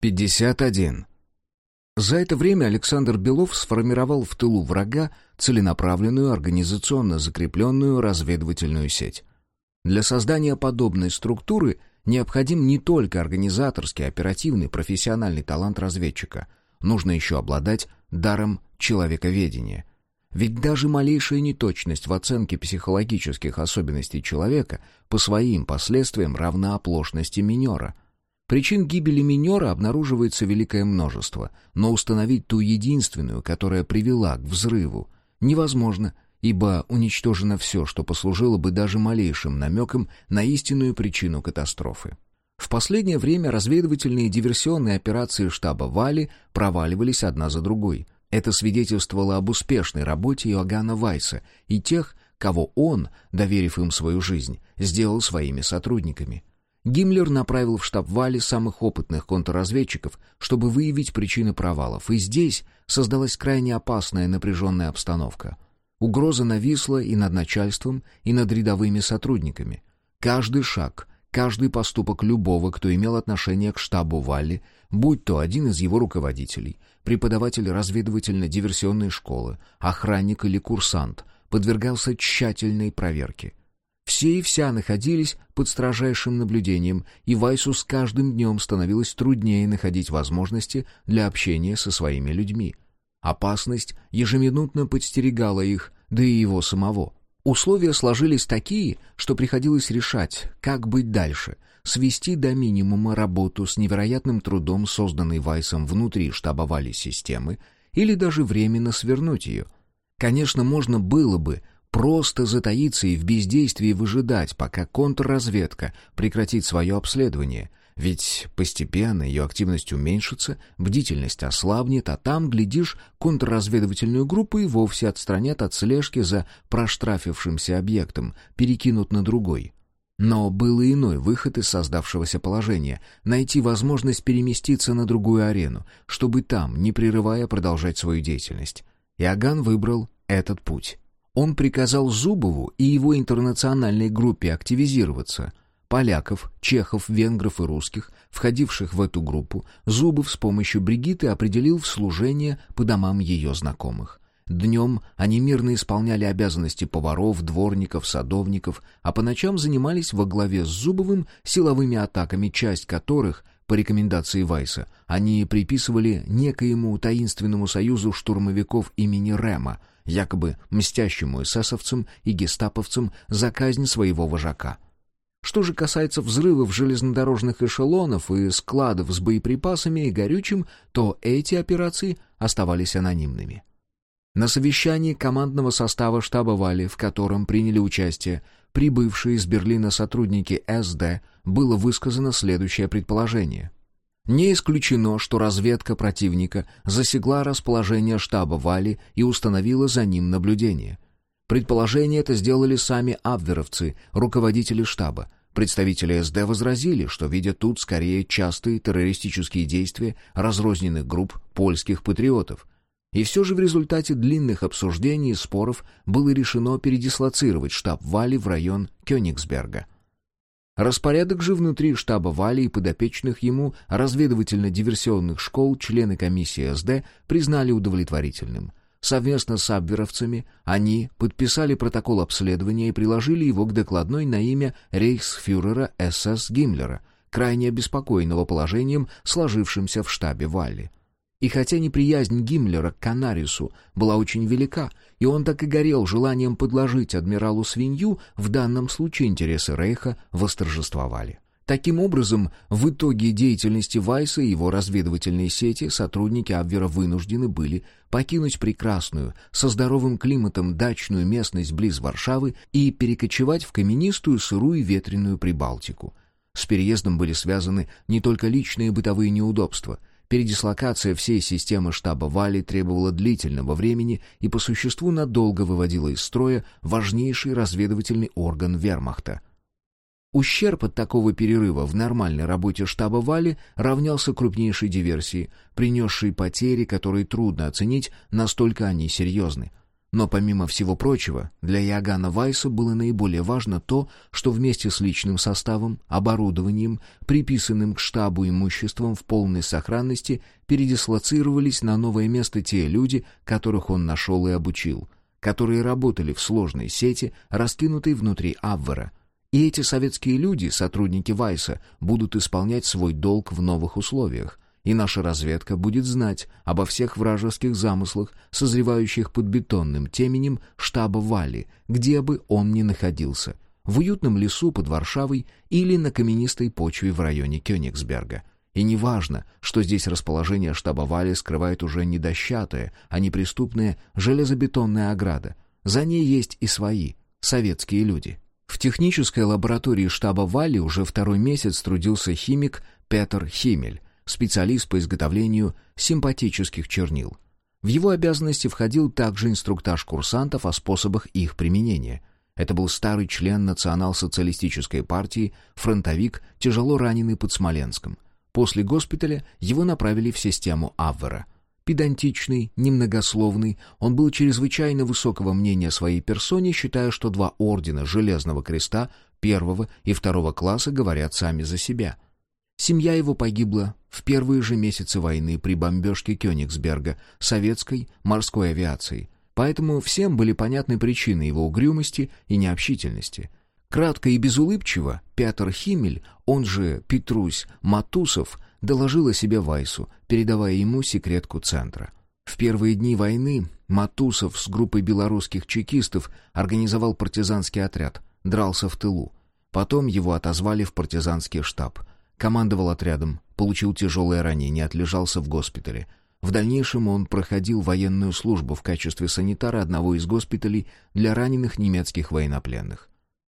51. За это время Александр Белов сформировал в тылу врага целенаправленную, организационно закрепленную разведывательную сеть. Для создания подобной структуры необходим не только организаторский, оперативный, профессиональный талант разведчика. Нужно еще обладать даром человековедения. Ведь даже малейшая неточность в оценке психологических особенностей человека по своим последствиям равна оплошности минера — Причин гибели минера обнаруживается великое множество, но установить ту единственную, которая привела к взрыву, невозможно, ибо уничтожено все, что послужило бы даже малейшим намеком на истинную причину катастрофы. В последнее время разведывательные диверсионные операции штаба Вали проваливались одна за другой. Это свидетельствовало об успешной работе Иоганна Вайса и тех, кого он, доверив им свою жизнь, сделал своими сотрудниками. Гиммлер направил в штаб Вали самых опытных контрразведчиков, чтобы выявить причины провалов, и здесь создалась крайне опасная напряженная обстановка. Угроза нависла и над начальством, и над рядовыми сотрудниками. Каждый шаг, каждый поступок любого, кто имел отношение к штабу Валли, будь то один из его руководителей, преподаватель разведывательно-диверсионной школы, охранник или курсант, подвергался тщательной проверке — все и вся находились под строжайшим наблюдением, и Вайсу с каждым днем становилось труднее находить возможности для общения со своими людьми. Опасность ежеминутно подстерегала их, да и его самого. Условия сложились такие, что приходилось решать, как быть дальше — свести до минимума работу с невероятным трудом, созданной Вайсом внутри штаба Вали системы, или даже временно свернуть ее. Конечно, можно было бы Просто затаиться и в бездействии выжидать, пока контрразведка прекратит свое обследование. Ведь постепенно ее активность уменьшится, бдительность ослабнет, а там, глядишь, контрразведывательную группу и вовсе отстранят от слежки за проштрафившимся объектом, перекинут на другой. Но был и иной выход из создавшегося положения — найти возможность переместиться на другую арену, чтобы там, не прерывая, продолжать свою деятельность. Иоганн выбрал этот путь. Он приказал Зубову и его интернациональной группе активизироваться. Поляков, чехов, венгров и русских, входивших в эту группу, Зубов с помощью Бригиты определил в служение по домам ее знакомых. Днем они мирно исполняли обязанности поваров, дворников, садовников, а по ночам занимались во главе с Зубовым силовыми атаками, часть которых, по рекомендации Вайса, они приписывали некоему таинственному союзу штурмовиков имени Рема, якобы мстящему эсэсовцам и гестаповцам за казнь своего вожака. Что же касается взрывов железнодорожных эшелонов и складов с боеприпасами и горючим, то эти операции оставались анонимными. На совещании командного состава штаба Вали, в котором приняли участие прибывшие из Берлина сотрудники СД, было высказано следующее предположение — не исключено, что разведка противника засекла расположение штаба Вали и установила за ним наблюдение. Предположение это сделали сами абверовцы, руководители штаба. Представители СД возразили, что видят тут скорее частые террористические действия разрозненных групп польских патриотов. И все же в результате длинных обсуждений и споров было решено передислоцировать штаб Вали в район Кёнигсберга — Распорядок же внутри штаба Вали и подопечных ему разведывательно-диверсионных школ члены комиссии СД признали удовлетворительным. Совместно с абверовцами они подписали протокол обследования и приложили его к докладной на имя рейхсфюрера СС Гиммлера, крайне обеспокоенного положением, сложившимся в штабе Валли. И хотя неприязнь Гиммлера к Канарису была очень велика, и он так и горел желанием подложить адмиралу свинью, в данном случае интересы Рейха восторжествовали. Таким образом, в итоге деятельности Вайса и его разведывательной сети сотрудники Абвера вынуждены были покинуть прекрасную, со здоровым климатом дачную местность близ Варшавы и перекочевать в каменистую, сырую ветреную Прибалтику. С переездом были связаны не только личные бытовые неудобства — Передислокация всей системы штаба Вали требовала длительного времени и по существу надолго выводила из строя важнейший разведывательный орган вермахта. Ущерб от такого перерыва в нормальной работе штаба Вали равнялся крупнейшей диверсии, принесшей потери, которые трудно оценить, настолько они серьезны. Но помимо всего прочего, для Иоганна Вайса было наиболее важно то, что вместе с личным составом, оборудованием, приписанным к штабу имуществом в полной сохранности, передислоцировались на новое место те люди, которых он нашел и обучил, которые работали в сложной сети, раскинутой внутри Абвера. И эти советские люди, сотрудники Вайса, будут исполнять свой долг в новых условиях, и наша разведка будет знать обо всех вражеских замыслах, созревающих под бетонным теменем штаба Вали, где бы он ни находился, в уютном лесу под Варшавой или на каменистой почве в районе Кёнигсберга. И не важно, что здесь расположение штаба Вали скрывает уже не дощатая, а неприступная железобетонная ограда. За ней есть и свои, советские люди. В технической лаборатории штаба Вали уже второй месяц трудился химик Петр Химель, специалист по изготовлению симпатических чернил. В его обязанности входил также инструктаж курсантов о способах их применения. Это был старый член национал-социалистической партии, фронтовик, тяжело раненый под Смоленском. После госпиталя его направили в систему Аввера. Педантичный, немногословный, он был чрезвычайно высокого мнения о своей персоне, считая, что два ордена Железного Креста первого и второго класса говорят сами за себя — Семья его погибла в первые же месяцы войны при бомбежке Кёнигсберга советской морской авиацией, поэтому всем были понятны причины его угрюмости и необщительности. Кратко и безулыбчиво Петр Химель, он же Петрусь Матусов, доложил о себе Вайсу, передавая ему секретку центра. В первые дни войны Матусов с группой белорусских чекистов организовал партизанский отряд, дрался в тылу. Потом его отозвали в партизанский штаб — Командовал отрядом, получил тяжелое ранение, отлежался в госпитале. В дальнейшем он проходил военную службу в качестве санитара одного из госпиталей для раненых немецких военнопленных.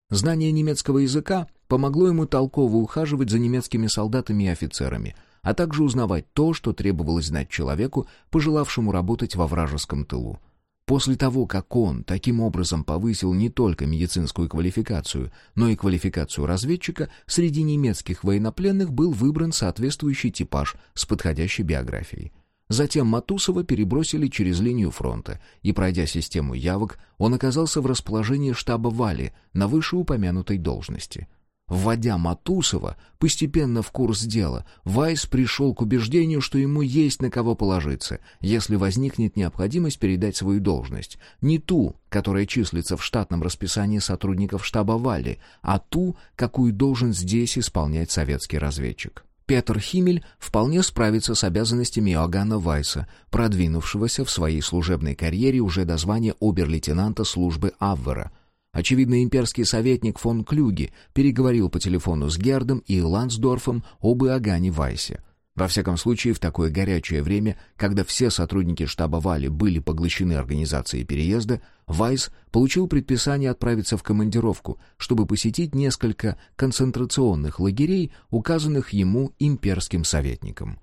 Знание немецкого языка помогло ему толково ухаживать за немецкими солдатами и офицерами, а также узнавать то, что требовалось знать человеку, пожелавшему работать во вражеском тылу. После того, как он таким образом повысил не только медицинскую квалификацию, но и квалификацию разведчика, среди немецких военнопленных был выбран соответствующий типаж с подходящей биографией. Затем Матусова перебросили через линию фронта, и, пройдя систему явок, он оказался в расположении штаба Вали на вышеупомянутой должности. Вводя Матусова постепенно в курс дела, Вайс пришел к убеждению, что ему есть на кого положиться, если возникнет необходимость передать свою должность. Не ту, которая числится в штатном расписании сотрудников штаба Вали, а ту, какую должен здесь исполнять советский разведчик. Петр Химель вполне справится с обязанностями Иоганна Вайса, продвинувшегося в своей служебной карьере уже до звания обер-лейтенанта службы Аввера — Очевидно, имперский советник фон Клюги переговорил по телефону с Гердом и Лансдорфом об Иоганне Вайсе. Во всяком случае, в такое горячее время, когда все сотрудники штаба Вали были поглощены организацией переезда, Вайс получил предписание отправиться в командировку, чтобы посетить несколько концентрационных лагерей, указанных ему имперским советником.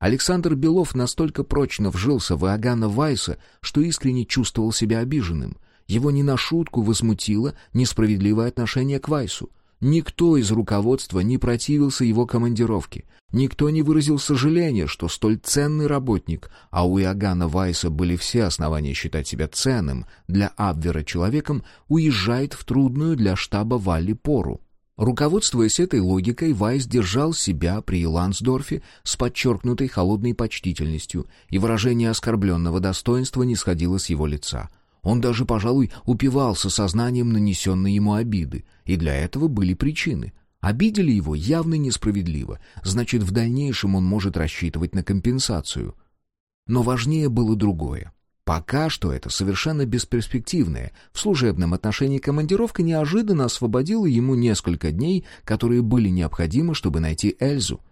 Александр Белов настолько прочно вжился в Иоганна Вайса, что искренне чувствовал себя обиженным — его не на шутку возмутило несправедливое отношение к Вайсу. Никто из руководства не противился его командировке. Никто не выразил сожаления, что столь ценный работник, а у Иоганна Вайса были все основания считать себя ценным для Абвера человеком, уезжает в трудную для штаба Валли пору. Руководствуясь этой логикой, Вайс держал себя при Лансдорфе с подчеркнутой холодной почтительностью, и выражение оскорбленного достоинства не сходило с его лица. Он даже, пожалуй, упивался сознанием нанесенной ему обиды, и для этого были причины. Обидели его явно несправедливо, значит, в дальнейшем он может рассчитывать на компенсацию. Но важнее было другое. Пока что это совершенно бесперспективная в служебном отношении командировка неожиданно освободила ему несколько дней, которые были необходимы, чтобы найти Эльзу.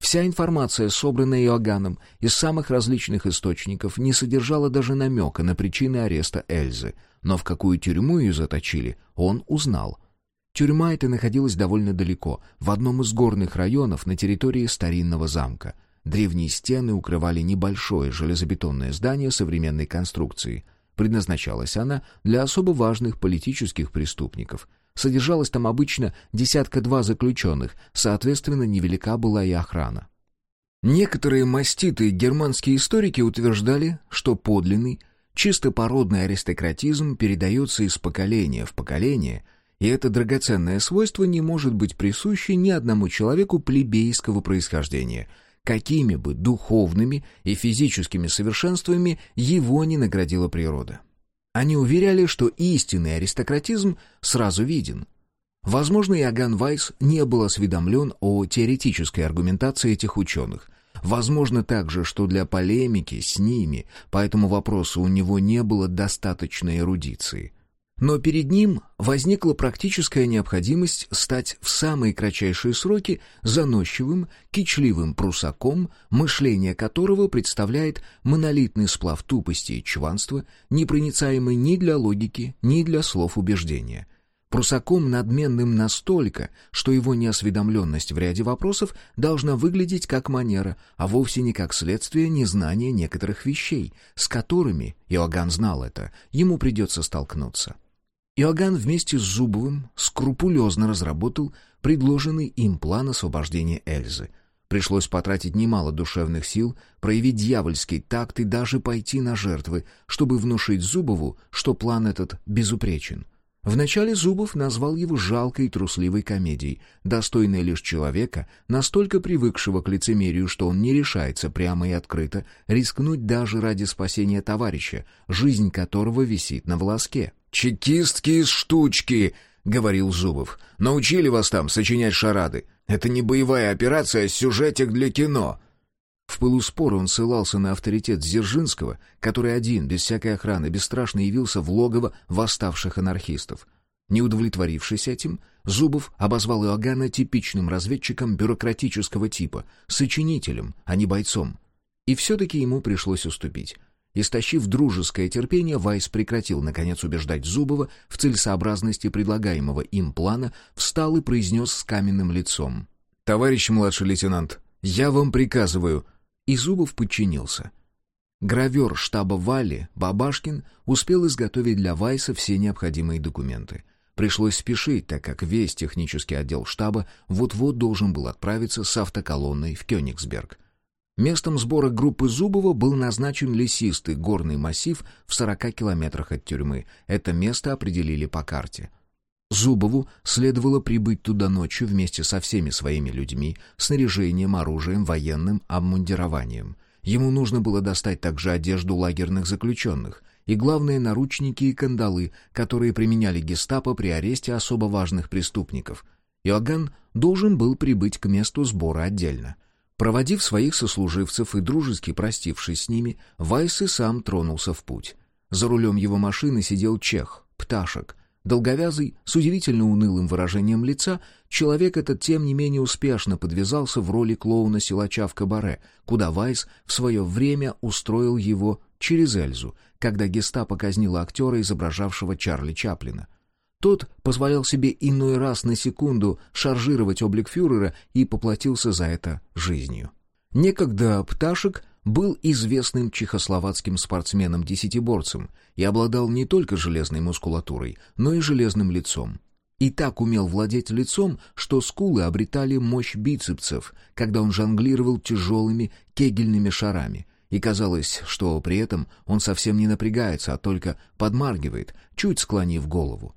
Вся информация, собранная Иоганном из самых различных источников, не содержала даже намека на причины ареста Эльзы, но в какую тюрьму ее заточили, он узнал. Тюрьма эта находилась довольно далеко, в одном из горных районов на территории старинного замка. Древние стены укрывали небольшое железобетонное здание современной конструкции. Предназначалась она для особо важных политических преступников — Содержалось там обычно десятка-два заключенных, соответственно, невелика была и охрана. Некоторые маститые германские историки утверждали, что подлинный, Чистопородный аристократизм передается из поколения в поколение, и это драгоценное свойство не может быть присуще ни одному человеку плебейского происхождения, какими бы духовными и физическими совершенствами его не наградила природа. Они уверяли, что истинный аристократизм сразу виден. Возможно, Иоганн Вайс не был осведомлен о теоретической аргументации этих ученых – Возможно также, что для полемики с ними по этому вопросу у него не было достаточной эрудиции. Но перед ним возникла практическая необходимость стать в самые кратчайшие сроки заносчивым, кичливым прусаком, мышление которого представляет монолитный сплав тупости и чванства, непроницаемый ни для логики, ни для слов убеждения — Прусаком надменным настолько, что его неосведомленность в ряде вопросов должна выглядеть как манера, а вовсе не как следствие незнания некоторых вещей, с которыми, Иоганн знал это, ему придется столкнуться. Иоганн вместе с Зубовым скрупулезно разработал предложенный им план освобождения Эльзы. Пришлось потратить немало душевных сил, проявить дьявольский такт и даже пойти на жертвы, чтобы внушить Зубову, что план этот безупречен — Вначале Зубов назвал его жалкой и трусливой комедией, достойной лишь человека, настолько привыкшего к лицемерию, что он не решается прямо и открыто рискнуть даже ради спасения товарища, жизнь которого висит на волоске. «Чекистские штучки!» — говорил Зубов. «Научили вас там сочинять шарады. Это не боевая операция, а сюжетик для кино». В пылу спора он ссылался на авторитет Дзержинского, который один, без всякой охраны, бесстрашно явился в логово восставших анархистов. Не удовлетворившись этим, Зубов обозвал Иоганна типичным разведчиком бюрократического типа, сочинителем, а не бойцом. И все-таки ему пришлось уступить. Истощив дружеское терпение, Вайс прекратил, наконец, убеждать Зубова в целесообразности предлагаемого им плана, встал и произнес с каменным лицом. «Товарищ младший лейтенант, я вам приказываю, и Зубов подчинился. Гравер штаба Вали, Бабашкин, успел изготовить для Вайса все необходимые документы. Пришлось спешить, так как весь технический отдел штаба вот-вот должен был отправиться с автоколонной в Кёнигсберг. Местом сбора группы Зубова был назначен лесистый горный массив в 40 километрах от тюрьмы. Это место определили по карте. Зубову следовало прибыть туда ночью вместе со всеми своими людьми, снаряжением, оружием, военным обмундированием. Ему нужно было достать также одежду лагерных заключенных и, главные наручники и кандалы, которые применяли гестапо при аресте особо важных преступников. Иоганн должен был прибыть к месту сбора отдельно. Проводив своих сослуживцев и дружески простившись с ними, Вайс и сам тронулся в путь. За рулем его машины сидел чех, Пташек, Долговязый, с удивительно унылым выражением лица, человек этот тем не менее успешно подвязался в роли клоуна-силача в кабаре, куда Вайс в свое время устроил его через Эльзу, когда гестапо казнило актера, изображавшего Чарли Чаплина. Тот позволял себе иной раз на секунду шаржировать облик фюрера и поплатился за это жизнью. Некогда Пташек был известным чехословацким спортсменом-десятиборцем и обладал не только железной мускулатурой, но и железным лицом. И так умел владеть лицом, что скулы обретали мощь бицепсов, когда он жонглировал тяжелыми кегельными шарами, и казалось, что при этом он совсем не напрягается, а только подмаргивает, чуть склонив голову.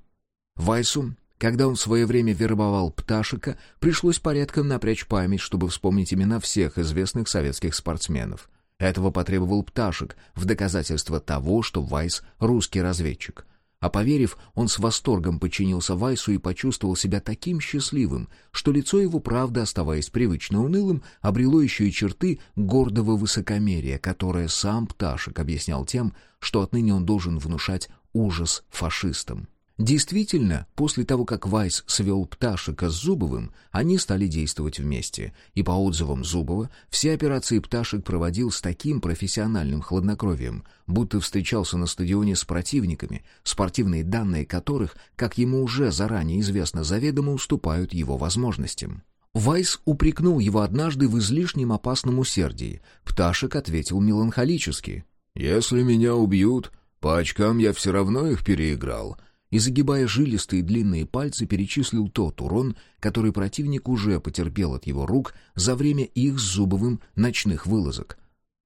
Вайсу когда он в свое время вербовал Пташика, пришлось порядком напрячь память, чтобы вспомнить имена всех известных советских спортсменов. Этого потребовал Пташек в доказательство того, что Вайс — русский разведчик. А поверив, он с восторгом подчинился Вайсу и почувствовал себя таким счастливым, что лицо его, правда, оставаясь привычно унылым, обрело еще и черты гордого высокомерия, которое сам Пташек объяснял тем, что отныне он должен внушать ужас фашистам. Действительно, после того, как Вайс свел Пташика с Зубовым, они стали действовать вместе, и по отзывам Зубова все операции Пташек проводил с таким профессиональным хладнокровием, будто встречался на стадионе с противниками, спортивные данные которых, как ему уже заранее известно, заведомо уступают его возможностям. Вайс упрекнул его однажды в излишнем опасном усердии. Пташек ответил меланхолически. «Если меня убьют, по очкам я все равно их переиграл» и, загибая жилистые длинные пальцы, перечислил тот урон, который противник уже потерпел от его рук за время их с Зубовым ночных вылазок.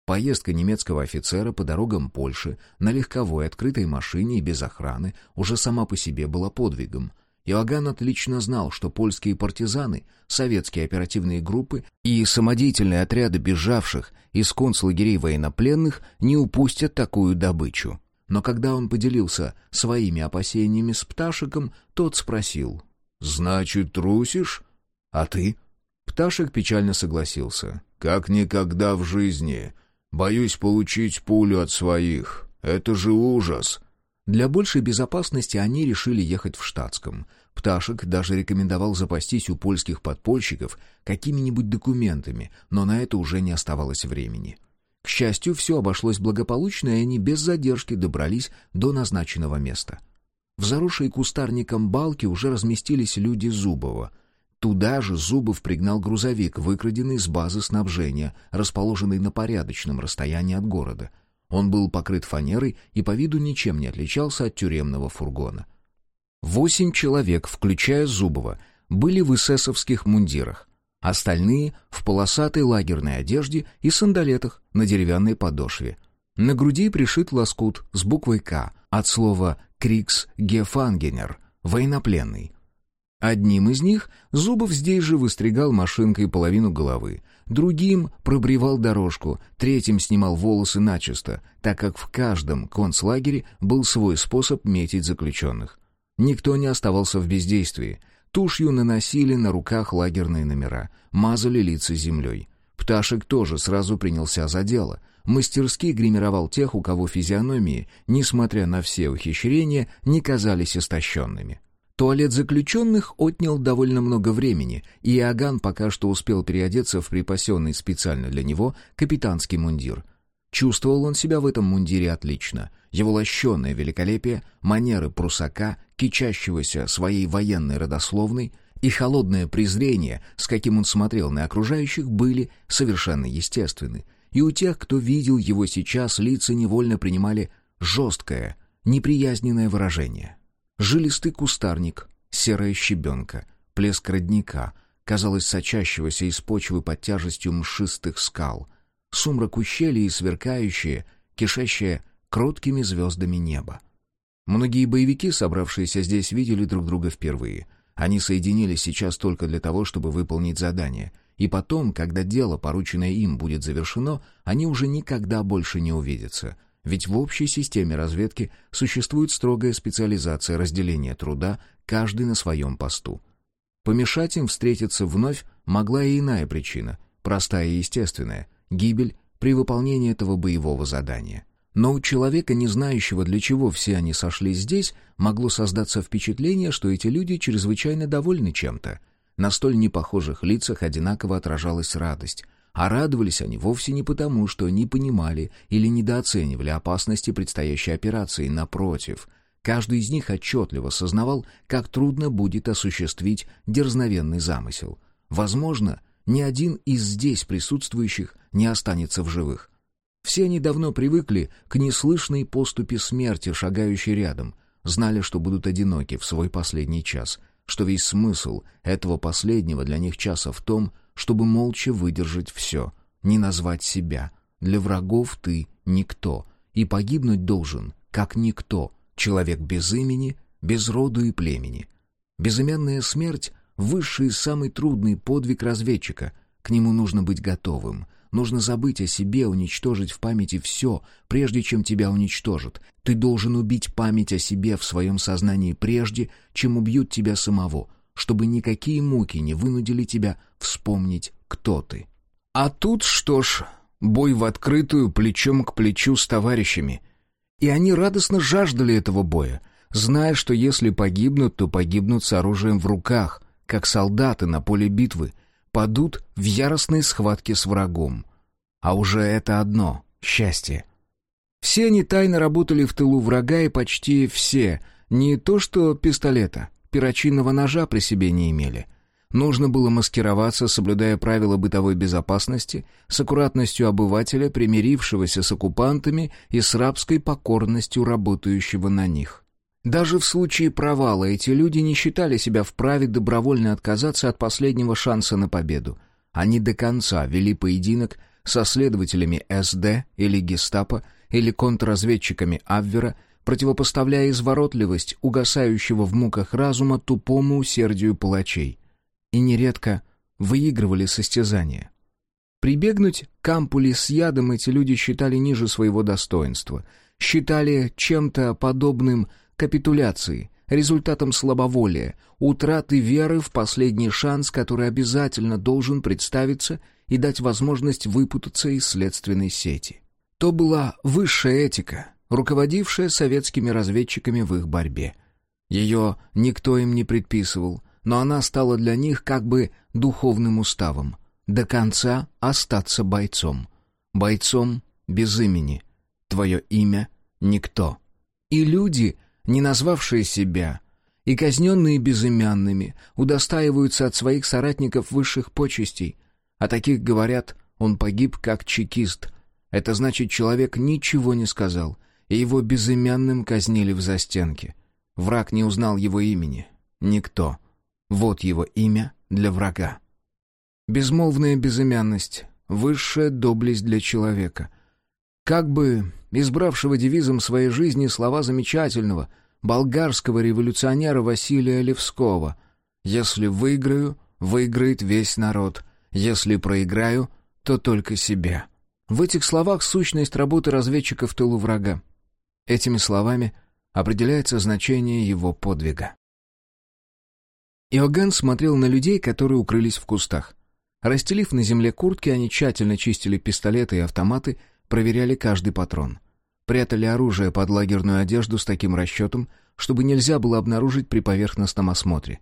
Поездка немецкого офицера по дорогам Польши на легковой открытой машине и без охраны уже сама по себе была подвигом. Иоганн отлично знал, что польские партизаны, советские оперативные группы и самодеятельные отряды бежавших из концлагерей военнопленных не упустят такую добычу. Но когда он поделился своими опасениями с Пташиком, тот спросил. «Значит, трусишь? А ты?» Пташек печально согласился. «Как никогда в жизни. Боюсь получить пулю от своих. Это же ужас!» Для большей безопасности они решили ехать в штатском. Пташек даже рекомендовал запастись у польских подпольщиков какими-нибудь документами, но на это уже не оставалось времени. К счастью, все обошлось благополучно, и они без задержки добрались до назначенного места. В заросшей кустарником балке уже разместились люди Зубова — Туда же Зубов пригнал грузовик, выкраденный с базы снабжения, расположенной на порядочном расстоянии от города. Он был покрыт фанерой и по виду ничем не отличался от тюремного фургона. Восемь человек, включая Зубова, были в эсэсовских мундирах. Остальные — в полосатой лагерной одежде и сандалетах на деревянной подошве. На груди пришит лоскут с буквой «К» от слова «Крикс Гефангенер» — военнопленный. Одним из них Зубов здесь же выстригал машинкой половину головы, другим пробривал дорожку, третьим снимал волосы начисто, так как в каждом концлагере был свой способ метить заключенных. Никто не оставался в бездействии. Тушью наносили на руках лагерные номера, мазали лица землей. Пташек тоже сразу принялся за дело. Мастерски гримировал тех, у кого физиономии, несмотря на все ухищрения, не казались истощенными. Туалет заключенных отнял довольно много времени, и Иоганн пока что успел переодеться в припасенный специально для него капитанский мундир. Чувствовал он себя в этом мундире отлично. Его лощеное великолепие, манеры прусака, кичащегося своей военной родословной и холодное презрение, с каким он смотрел на окружающих, были совершенно естественны. И у тех, кто видел его сейчас, лица невольно принимали жесткое, неприязненное выражение. Жилистый кустарник, серая щебенка, плеск родника, казалось, сочащегося из почвы под тяжестью мшистых скал, сумрак ущелья и сверкающее, кишащее кроткими звездами небо. Многие боевики, собравшиеся здесь, видели друг друга впервые. Они соединились сейчас только для того, чтобы выполнить задание. И потом, когда дело, порученное им, будет завершено, они уже никогда больше не увидятся. Ведь в общей системе разведки существует строгая специализация разделения труда, каждый на своем посту. Помешать им встретиться вновь могла и иная причина, простая и естественная — гибель при выполнении этого боевого задания. Но у человека, не знающего, для чего все они сошлись здесь, могло создаться впечатление, что эти люди чрезвычайно довольны чем-то. На столь непохожих лицах одинаково отражалась радость, а радовались они вовсе не потому, что не понимали или недооценивали опасности предстоящей операции. Напротив, каждый из них отчетливо сознавал, как трудно будет осуществить дерзновенный замысел. Возможно, ни один из здесь присутствующих не останется в живых. Все они давно привыкли к неслышной поступе смерти, шагающей рядом, знали, что будут одиноки в свой последний час, что весь смысл этого последнего для них часа в том, чтобы молча выдержать все, не назвать себя. Для врагов ты никто, и погибнуть должен, как никто, человек без имени, без роду и племени. Безымянная смерть — высший и самый трудный подвиг разведчика. К нему нужно быть готовым. Нужно забыть о себе, уничтожить в памяти все, прежде чем тебя уничтожат. Ты должен убить память о себе в своем сознании прежде, чем убьют тебя самого, чтобы никакие муки не вынудили тебя вспомнить, кто ты. А тут, что ж, бой в открытую, плечом к плечу с товарищами. И они радостно жаждали этого боя, зная, что если погибнут, то погибнут с оружием в руках, как солдаты на поле битвы, падут в яростной схватке с врагом. А уже это одно — счастье. Все они тайно работали в тылу врага, и почти все, не то что пистолета — перочинного ножа при себе не имели. Нужно было маскироваться, соблюдая правила бытовой безопасности, с аккуратностью обывателя, примирившегося с оккупантами и с рабской покорностью работающего на них. Даже в случае провала эти люди не считали себя вправе добровольно отказаться от последнего шанса на победу. Они до конца вели поединок со следователями СД или гестапо или контрразведчиками Абвера, противопоставляя изворотливость угасающего в муках разума тупому усердию палачей. И нередко выигрывали состязания. Прибегнуть к ампуле с ядом эти люди считали ниже своего достоинства, считали чем-то подобным капитуляции, результатом слабоволия, утраты веры в последний шанс, который обязательно должен представиться и дать возможность выпутаться из следственной сети. То была высшая этика, руководившая советскими разведчиками в их борьбе. Ее никто им не предписывал, но она стала для них как бы духовным уставом. До конца остаться бойцом. Бойцом без имени. Твое имя — никто. И люди, не назвавшие себя, и казненные безымянными, удостаиваются от своих соратников высших почестей. О таких говорят, он погиб как чекист. Это значит, человек ничего не сказал, и его безымянным казнили в застенке. Враг не узнал его имени. Никто. Вот его имя для врага. Безмолвная безымянность — высшая доблесть для человека. Как бы избравшего девизом своей жизни слова замечательного болгарского революционера Василия Левского «Если выиграю, выиграет весь народ, если проиграю, то только себя». В этих словах сущность работы разведчика в тылу врага. Этими словами определяется значение его подвига. Иоганн смотрел на людей, которые укрылись в кустах. Расстелив на земле куртки, они тщательно чистили пистолеты и автоматы, проверяли каждый патрон. Прятали оружие под лагерную одежду с таким расчетом, чтобы нельзя было обнаружить при поверхностном осмотре.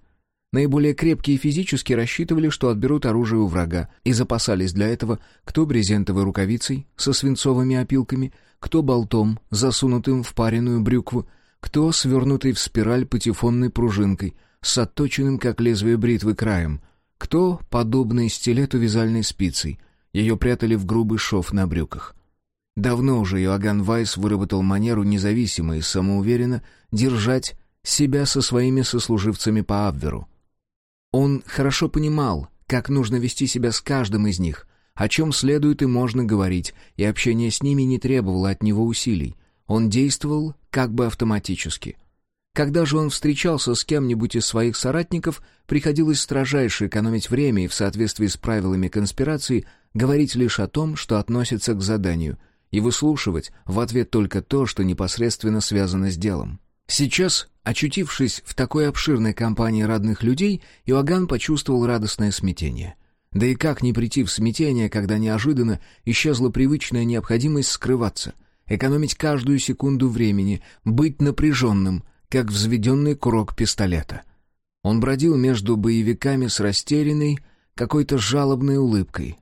Наиболее крепкие физически рассчитывали, что отберут оружие у врага, и запасались для этого кто брезентовой рукавицей со свинцовыми опилками, кто болтом, засунутым в пареную брюкву, кто свернутый в спираль патефонной пружинкой с отточенным, как лезвие бритвы, краем, кто подобный стилету вязальной спицей. Ее прятали в грубый шов на брюках. Давно уже Иоганн Вайс выработал манеру независимо и самоуверенно держать себя со своими сослуживцами по Абверу. Он хорошо понимал, как нужно вести себя с каждым из них, о чем следует и можно говорить, и общение с ними не требовало от него усилий. Он действовал как бы автоматически. Когда же он встречался с кем-нибудь из своих соратников, приходилось строжайше экономить время и в соответствии с правилами конспирации говорить лишь о том, что относится к заданию, и выслушивать в ответ только то, что непосредственно связано с делом. Сейчас, очутившись в такой обширной компании родных людей, Иоганн почувствовал радостное смятение. Да и как не прийти в смятение, когда неожиданно исчезла привычная необходимость скрываться, экономить каждую секунду времени, быть напряженным, как взведенный курок пистолета. Он бродил между боевиками с растерянной, какой-то жалобной улыбкой.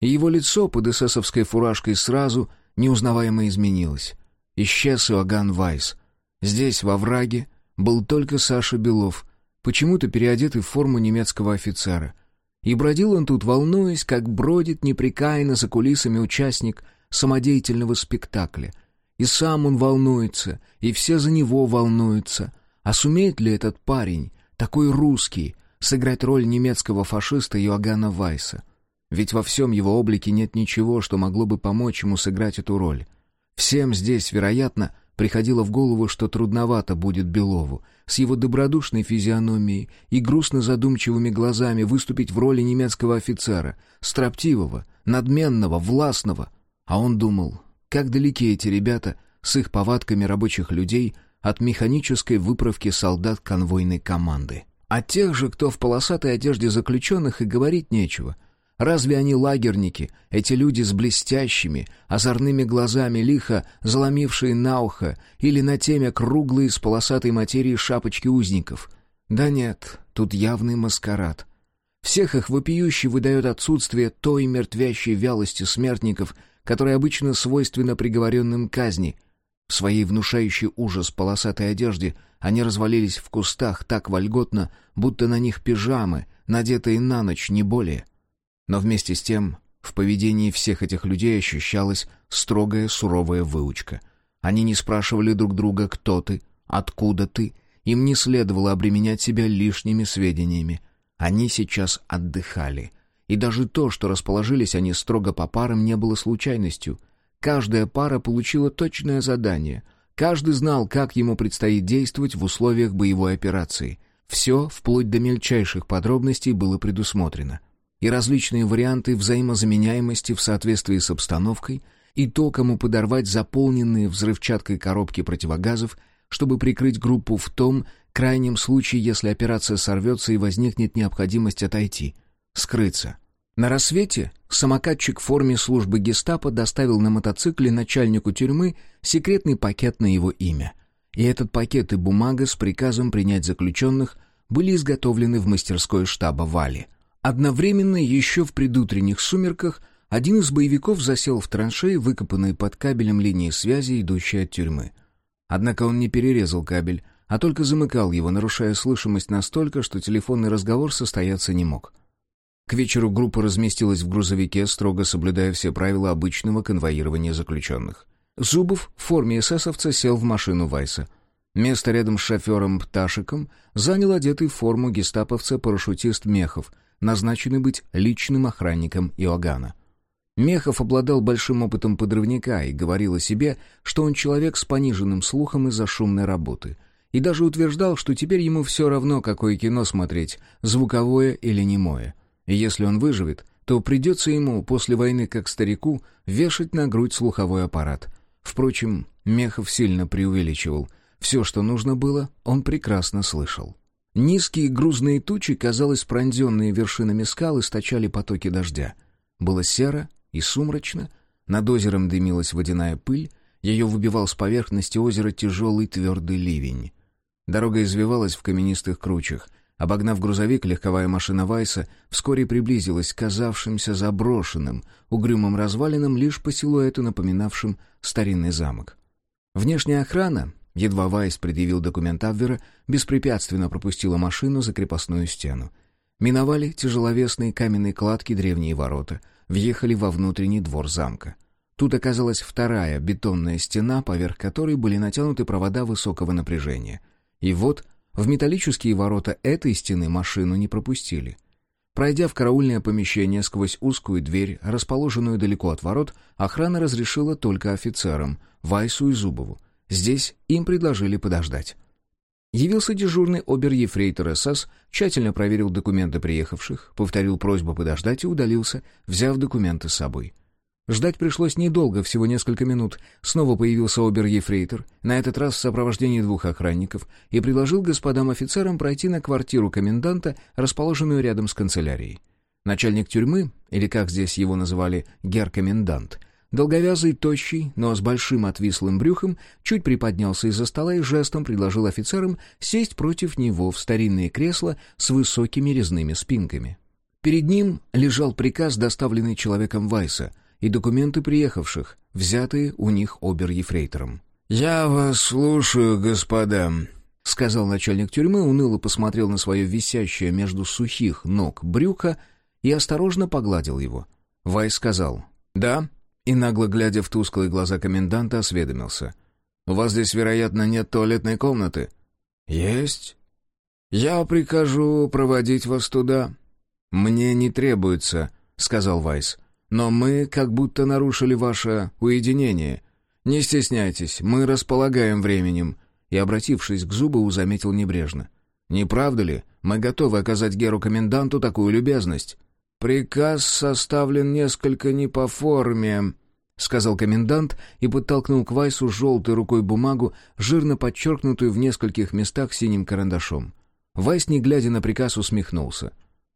И его лицо под эсэсовской фуражкой сразу неузнаваемо изменилось. Исчез Иоганн Вайс, Здесь, во враге, был только Саша Белов, почему-то переодетый в форму немецкого офицера. И бродил он тут, волнуясь, как бродит непрекаянно за кулисами участник самодеятельного спектакля. И сам он волнуется, и все за него волнуются. А сумеет ли этот парень, такой русский, сыграть роль немецкого фашиста Йоганна Вайса? Ведь во всем его облике нет ничего, что могло бы помочь ему сыграть эту роль. Всем здесь, вероятно, Приходило в голову, что трудновато будет Белову с его добродушной физиономией и грустно задумчивыми глазами выступить в роли немецкого офицера, строптивого, надменного, властного. А он думал, как далеки эти ребята с их повадками рабочих людей от механической выправки солдат конвойной команды. От тех же, кто в полосатой одежде заключенных, и говорить нечего — Разве они лагерники, эти люди с блестящими, озорными глазами, лихо заломившие на ухо или на темя круглые с полосатой материи шапочки узников? Да нет, тут явный маскарад. Всех их вопиюще выдает отсутствие той мертвящей вялости смертников, которая обычно свойственна приговоренным казни. В своей внушающей ужас полосатой одежде они развалились в кустах так вольготно, будто на них пижамы, надетые на ночь, не более. Но вместе с тем в поведении всех этих людей ощущалась строгая суровая выучка. Они не спрашивали друг друга «кто ты?», «откуда ты?», им не следовало обременять себя лишними сведениями. Они сейчас отдыхали. И даже то, что расположились они строго по парам, не было случайностью. Каждая пара получила точное задание. Каждый знал, как ему предстоит действовать в условиях боевой операции. Все, вплоть до мельчайших подробностей, было предусмотрено. И различные варианты взаимозаменяемости в соответствии с обстановкой, и то, кому подорвать заполненные взрывчаткой коробки противогазов, чтобы прикрыть группу в том крайнем случае, если операция сорвется и возникнет необходимость отойти, скрыться. На рассвете самокатчик в форме службы гестапо доставил на мотоцикле начальнику тюрьмы секретный пакет на его имя. И этот пакет и бумага с приказом принять заключенных были изготовлены в мастерской штаба Вали. Одновременно, еще в предутренних сумерках, один из боевиков засел в траншеи, выкопанной под кабелем линии связи, идущей от тюрьмы. Однако он не перерезал кабель, а только замыкал его, нарушая слышимость настолько, что телефонный разговор состояться не мог. К вечеру группа разместилась в грузовике, строго соблюдая все правила обычного конвоирования заключенных. Зубов в форме эсэсовца сел в машину Вайса. Место рядом с шофером Пташиком занял одетый в форму гестаповца-парашютист Мехов, назначенный быть личным охранником Иоганна. Мехов обладал большим опытом подрывника и говорил о себе, что он человек с пониженным слухом из-за шумной работы. И даже утверждал, что теперь ему все равно, какое кино смотреть, звуковое или немое. И если он выживет, то придется ему после войны, как старику, вешать на грудь слуховой аппарат. Впрочем, Мехов сильно преувеличивал. Все, что нужно было, он прекрасно слышал. Низкие грузные тучи, казалось, пронзенные вершинами скал, источали потоки дождя. Было серо и сумрачно, над озером дымилась водяная пыль, ее выбивал с поверхности озера тяжелый твердый ливень. Дорога извивалась в каменистых кручах — Обогнав грузовик, легковая машина Вайса вскоре приблизилась к казавшимся заброшенным, угрюмым развалинам, лишь по силуэту напоминавшим старинный замок. Внешняя охрана, едва Вайс предъявил документ Абвера, беспрепятственно пропустила машину за крепостную стену. Миновали тяжеловесные каменные кладки древние ворота, въехали во внутренний двор замка. Тут оказалась вторая бетонная стена, поверх которой были натянуты провода высокого напряжения. И вот в металлические ворота этой стены машину не пропустили. Пройдя в караульное помещение сквозь узкую дверь, расположенную далеко от ворот, охрана разрешила только офицерам, Вайсу и Зубову. Здесь им предложили подождать. Явился дежурный обер-ефрейтор СС, тщательно проверил документы приехавших, повторил просьбу подождать и удалился, взяв документы с собой. Ждать пришлось недолго, всего несколько минут. Снова появился обер-ефрейтор, на этот раз в сопровождении двух охранников, и предложил господам офицерам пройти на квартиру коменданта, расположенную рядом с канцелярией. Начальник тюрьмы, или как здесь его называли, гер-комендант, долговязый, тощий, но с большим отвислым брюхом, чуть приподнялся из-за стола и жестом предложил офицерам сесть против него в старинные кресла с высокими резными спинками. Перед ним лежал приказ, доставленный человеком Вайса — и документы приехавших, взятые у них обер-ефрейтором. «Я вас слушаю, господа», — сказал начальник тюрьмы, уныло посмотрел на свое висящее между сухих ног брюхо и осторожно погладил его. Вайс сказал «Да», и нагло глядя в тусклые глаза коменданта, осведомился. «У вас здесь, вероятно, нет туалетной комнаты?» «Есть. Я прикажу проводить вас туда». «Мне не требуется», — сказал Вайс. Но мы как будто нарушили ваше уединение. Не стесняйтесь, мы располагаем временем». И, обратившись к Зубову, заметил небрежно. «Не правда ли? Мы готовы оказать Геру-коменданту такую любезность». «Приказ составлен несколько не по форме», — сказал комендант и подтолкнул к Вайсу желтой рукой бумагу, жирно подчеркнутую в нескольких местах синим карандашом. Вайс, не глядя на приказ, усмехнулся.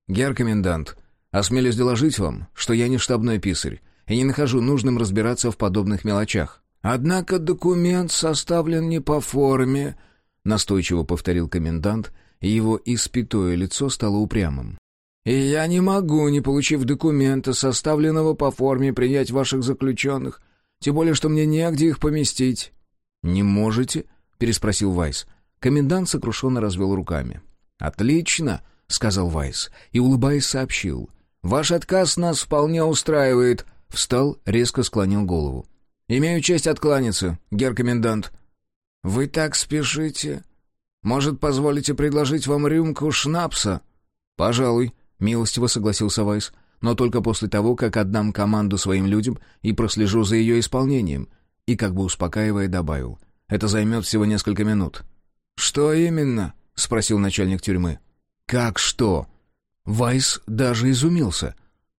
«Гер-комендант, Осмелюсь доложить вам, что я не штабной писарь и не нахожу нужным разбираться в подобных мелочах». «Однако документ составлен не по форме», — настойчиво повторил комендант, и его испятое лицо стало упрямым. «И я не могу, не получив документа, составленного по форме, принять ваших заключенных, тем более, что мне негде их поместить». «Не можете?» — переспросил Вайс. Комендант сокрушенно развел руками. «Отлично», — сказал Вайс, и, улыбаясь, сообщил. «Ваш отказ нас вполне устраивает», — встал, резко склонил голову. «Имею честь откланяться, гер-комендант». «Вы так спешите? Может, позволите предложить вам рюмку шнапса?» «Пожалуй», — милостиво согласился Вайс. но только после того, как отдам команду своим людям и прослежу за ее исполнением». И как бы успокаивая добавил. «Это займет всего несколько минут». «Что именно?» — спросил начальник тюрьмы. «Как что?» Вайс даже изумился.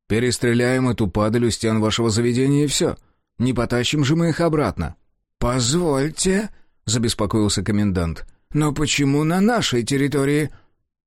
«Перестреляем эту падаль у стен вашего заведения и все. Не потащим же мы их обратно». «Позвольте», — забеспокоился комендант. «Но почему на нашей территории?»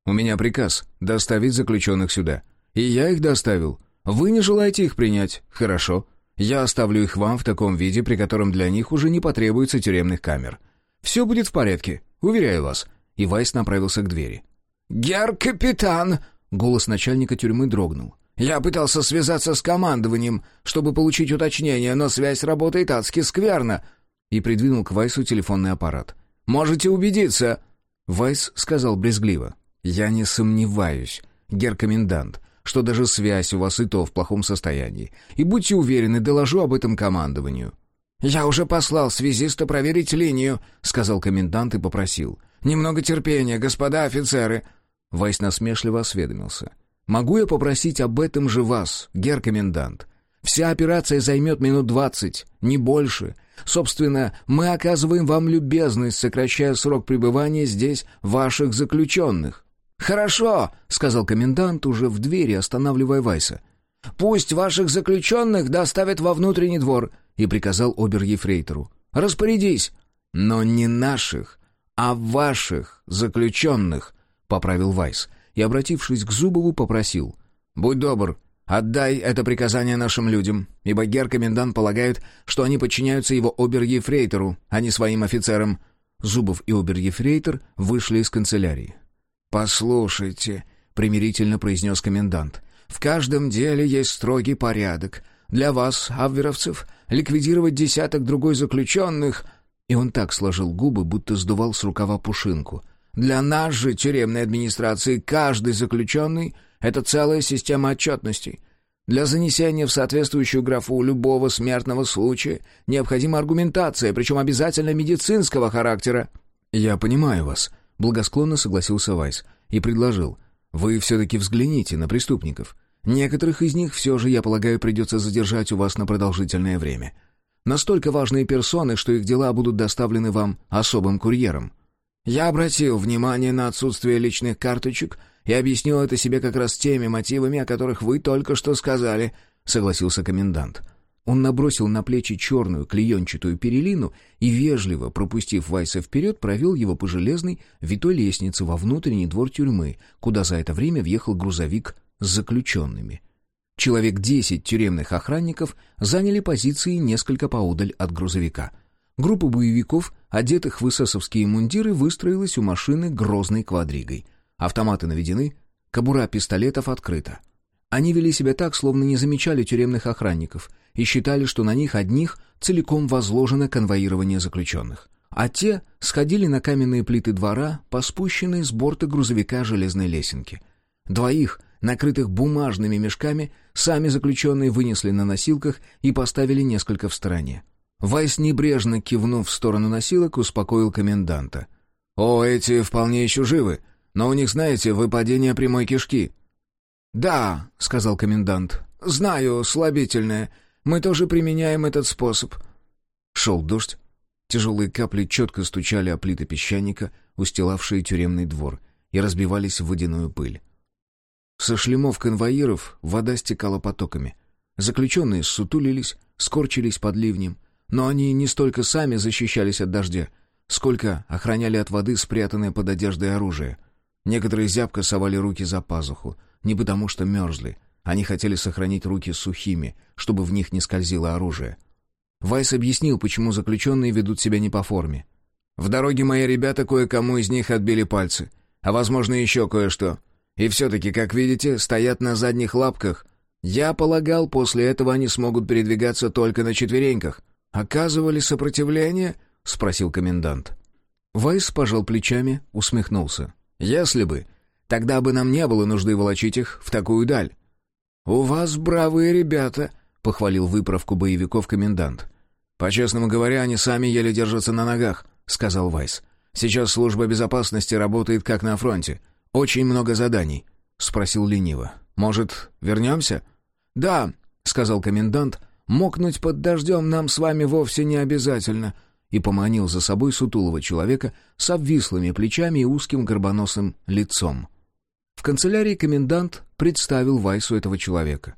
«У меня приказ доставить заключенных сюда. И я их доставил. Вы не желаете их принять? Хорошо. Я оставлю их вам в таком виде, при котором для них уже не потребуется тюремных камер. Все будет в порядке, уверяю вас». И Вайс направился к двери. «Гер-капитан!» — голос начальника тюрьмы дрогнул. «Я пытался связаться с командованием, чтобы получить уточнение, но связь работает адски скверно!» И придвинул к Вайсу телефонный аппарат. «Можете убедиться!» Вайс сказал брезгливо. «Я не сомневаюсь, гер-комендант, что даже связь у вас и то в плохом состоянии. И будьте уверены, доложу об этом командованию». «Я уже послал связиста проверить линию», — сказал комендант и попросил. «Немного терпения, господа офицеры». Вайс насмешливо осведомился. «Могу я попросить об этом же вас, гер-комендант? Вся операция займет минут двадцать, не больше. Собственно, мы оказываем вам любезность, сокращая срок пребывания здесь ваших заключенных». «Хорошо», — сказал комендант уже в двери, останавливая Вайса. «Пусть ваших заключенных доставят во внутренний двор», — и приказал обер-ефрейтору. «Распорядись». «Но не наших, а ваших заключенных», — поправил Вайс, и, обратившись к Зубову, попросил. «Будь добр, отдай это приказание нашим людям, ибо гер-комендант полагает, что они подчиняются его обер-ефрейтору, а не своим офицерам». Зубов и обер-ефрейтор вышли из канцелярии. «Послушайте», — примирительно произнес комендант, — «в каждом деле есть строгий порядок. Для вас, авверовцев, ликвидировать десяток другой заключенных...» И он так сложил губы, будто сдувал с рукава пушинку. «Для нас же, тюремной администрации, каждый заключенный — это целая система отчетностей». Для занесения в соответствующую графу любого смертного случая необходима аргументация, причем обязательно медицинского характера. «Я понимаю вас», Благосклонно согласился Вайс и предложил. «Вы все-таки взгляните на преступников. Некоторых из них все же, я полагаю, придется задержать у вас на продолжительное время. Настолько важные персоны, что их дела будут доставлены вам особым курьером». «Я обратил внимание на отсутствие личных карточек и объяснил это себе как раз теми мотивами, о которых вы только что сказали», — согласился комендант. Он набросил на плечи черную клеенчатую перелину и, вежливо пропустив Вайса вперед, провел его по железной витой лестнице во внутренний двор тюрьмы, куда за это время въехал грузовик с заключенными. Человек десять тюремных охранников заняли позиции несколько поодаль от грузовика. Группа боевиков, одетых в эсэсовские мундиры, выстроилась у машины грозной квадригой. Автоматы наведены, кобура пистолетов открыта. Они вели себя так, словно не замечали тюремных охранников и считали, что на них одних целиком возложено конвоирование заключенных. А те сходили на каменные плиты двора по спущенной с борта грузовика железной лесенки. Двоих, накрытых бумажными мешками, сами заключенные вынесли на носилках и поставили несколько в стороне. Вайс, небрежно кивнув в сторону носилок, успокоил коменданта. «О, эти вполне еще живы, но у них, знаете, выпадение прямой кишки». «Да», — сказал комендант, — «знаю, слабительное. Мы тоже применяем этот способ». Шел дождь. Тяжелые капли четко стучали о плиты песчаника, устилавшие тюремный двор, и разбивались в водяную пыль. Со шлемов конвоиров вода стекала потоками. Заключенные сутулились, скорчились под ливнем, но они не столько сами защищались от дождя, сколько охраняли от воды спрятанное под одеждой оружие. Некоторые зябко совали руки за пазуху, не потому что мерзли. Они хотели сохранить руки сухими, чтобы в них не скользило оружие. Вайс объяснил, почему заключенные ведут себя не по форме. «В дороге мои ребята кое-кому из них отбили пальцы, а, возможно, еще кое-что. И все-таки, как видите, стоят на задних лапках. Я полагал, после этого они смогут передвигаться только на четвереньках. Оказывали сопротивление?» — спросил комендант. Вайс пожал плечами, усмехнулся. «Если бы. Тогда бы нам не было нужды волочить их в такую даль». «У вас бравые ребята», — похвалил выправку боевиков комендант. «По-честному говоря, они сами еле держатся на ногах», — сказал Вайс. «Сейчас служба безопасности работает как на фронте. Очень много заданий», — спросил лениво. «Может, вернемся?» «Да», — сказал комендант, — «мокнуть под дождем нам с вами вовсе не обязательно», и поманил за собой сутулого человека с обвислыми плечами и узким горбоносым лицом. В канцелярии комендант представил Вайсу этого человека.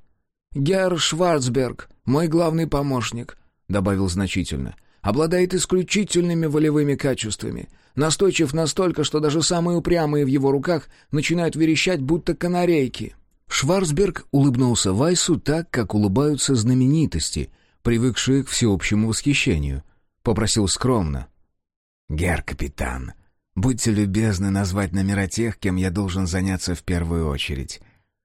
«Герр Шварцберг, мой главный помощник», — добавил значительно, — «обладает исключительными волевыми качествами, настойчив настолько, что даже самые упрямые в его руках начинают верещать, будто канарейки». Шварцберг улыбнулся Вайсу так, как улыбаются знаменитости, привыкшие к всеобщему восхищению. Попросил скромно. «Гер, капитан, будьте любезны назвать номера тех, кем я должен заняться в первую очередь.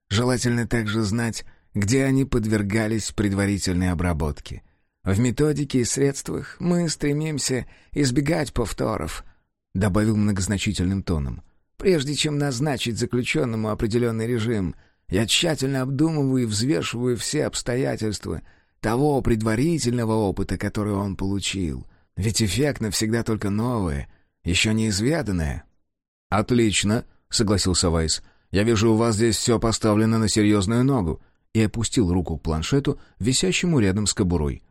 Желательно также знать, где они подвергались предварительной обработке. В методике и средствах мы стремимся избегать повторов», — добавил многозначительным тоном. «Прежде чем назначить заключенному определенный режим, я тщательно обдумываю и взвешиваю все обстоятельства того предварительного опыта, который он получил. Ведь эффект навсегда только новое, еще неизведанное». «Отлично», — согласился Вайс. «Я вижу, у вас здесь все поставлено на серьезную ногу и опустил руку к планшету, висящему рядом с кобурой.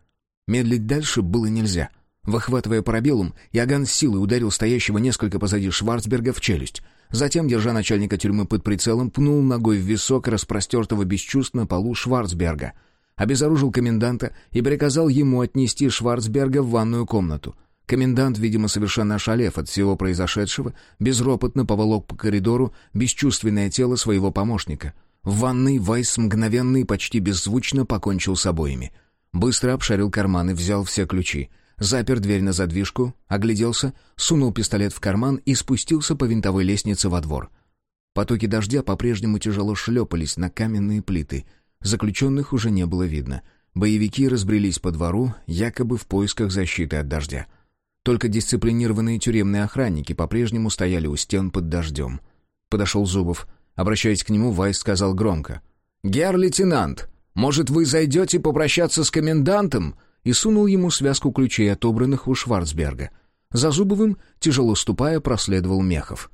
Медлить дальше было нельзя. Выхватывая парабеллум, Яган с силой ударил стоящего несколько позади Шварцберга в челюсть. Затем, держа начальника тюрьмы под прицелом, пнул ногой в висок распростертого без чувств на полу Шварцберга. Обезоружил коменданта и приказал ему отнести Шварцберга в ванную комнату. Комендант, видимо, совершенно ошалев от всего произошедшего, безропотно поволок по коридору бесчувственное тело своего помощника — в ванной Вайс мгновенно и почти беззвучно покончил с обоими. Быстро обшарил карманы, взял все ключи. Запер дверь на задвижку, огляделся, сунул пистолет в карман и спустился по винтовой лестнице во двор. Потоки дождя по-прежнему тяжело шлепались на каменные плиты. Заключенных уже не было видно. Боевики разбрелись по двору, якобы в поисках защиты от дождя. Только дисциплинированные тюремные охранники по-прежнему стояли у стен под дождем. Подошел Зубов, Обращаясь к нему, Вайс сказал громко. «Гер-лейтенант, может, вы зайдете попрощаться с комендантом?» и сунул ему связку ключей, отобранных у Шварцберга. За Зубовым, тяжело ступая, проследовал Мехов.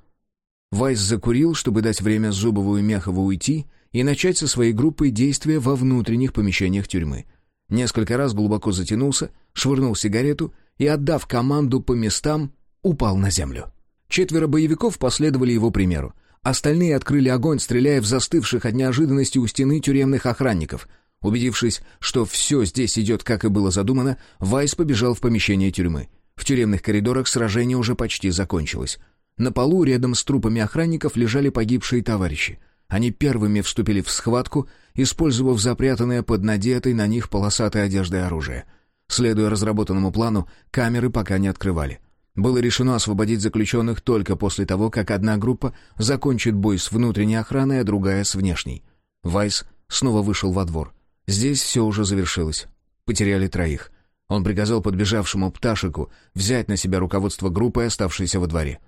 Вайс закурил, чтобы дать время Зубову и Мехову уйти и начать со своей группой действия во внутренних помещениях тюрьмы. Несколько раз глубоко затянулся, швырнул сигарету и, отдав команду по местам, упал на землю. Четверо боевиков последовали его примеру. Остальные открыли огонь, стреляя в застывших от неожиданности у стены тюремных охранников. Убедившись, что все здесь идет, как и было задумано, Вайс побежал в помещение тюрьмы. В тюремных коридорах сражение уже почти закончилось. На полу рядом с трупами охранников лежали погибшие товарищи. Они первыми вступили в схватку, использовав запрятанное под надетой на них полосатой одеждой оружие. Следуя разработанному плану, камеры пока не открывали. Было решено освободить заключенных только после того, как одна группа закончит бой с внутренней охраной, а другая с внешней. Вайс снова вышел во двор. Здесь все уже завершилось. Потеряли троих. Он приказал подбежавшему пташику взять на себя руководство группой, оставшейся во дворе.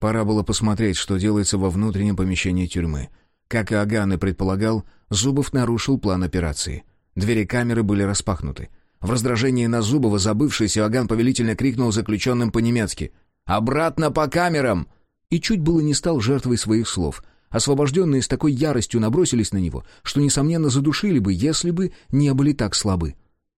Пора было посмотреть, что делается во внутреннем помещении тюрьмы. Как и Аган и предполагал, Зубов нарушил план операции. Двери камеры были распахнуты. В раздражении на Зубова забывшийся Аган повелительно крикнул заключенным по-немецки «Обратно по камерам!» и чуть было не стал жертвой своих слов. Освобожденные с такой яростью набросились на него, что, несомненно, задушили бы, если бы не были так слабы.